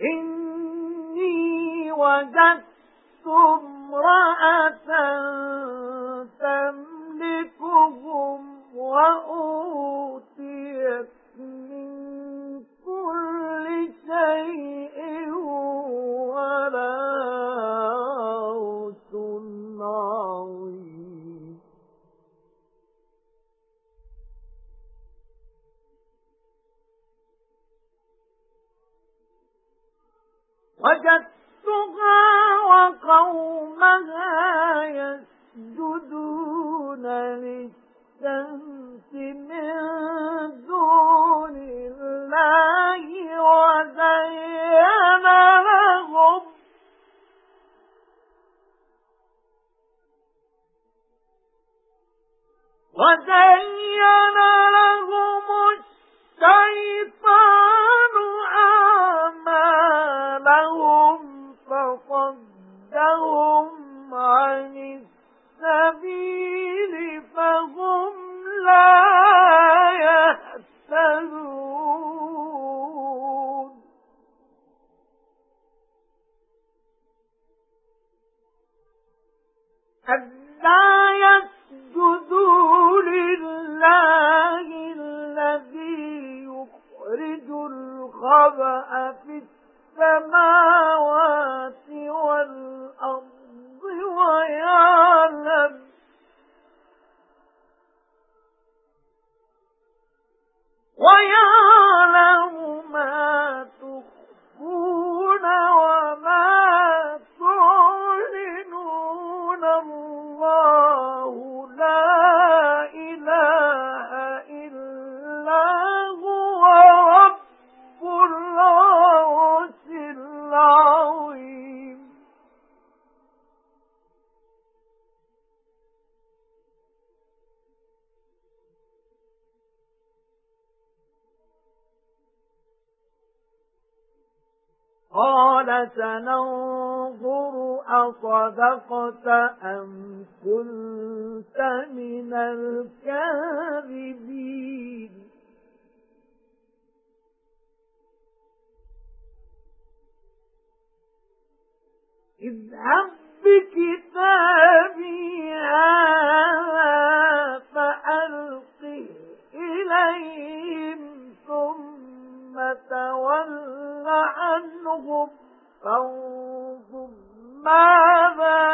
إِنِّي وَجَدتُّ امْرَأَةً وَجَدتُّهَا وَقَوْمَهَا يَسْجُدُونَ لِلشَّمْسِ مِن دُونِ اللَّهِ وَزَيَّنَ لَهُمْ. وَزَيَّنَ لَهُمُ أَلَّا يَسْجُدُوا لِلَّهِ الَّذِي يُخْرِجُ الْخَبْءَ فِي السَّمَاوَاتِ وَالْأَرْضِ وَيَعْلَمُ وَيَعْلَمُ قَالَ سَنَنظُرُ أَصَدَقْتَ أَمْ كُنتَ مِنَ الْكَاذِبِينَ. اذْهَبْ بِكِتَابِي هَذَا فَأَلْقِهْ إِلَيْهِمْ ثُمَّ تَوَلَّ عنهم فانظر ماذا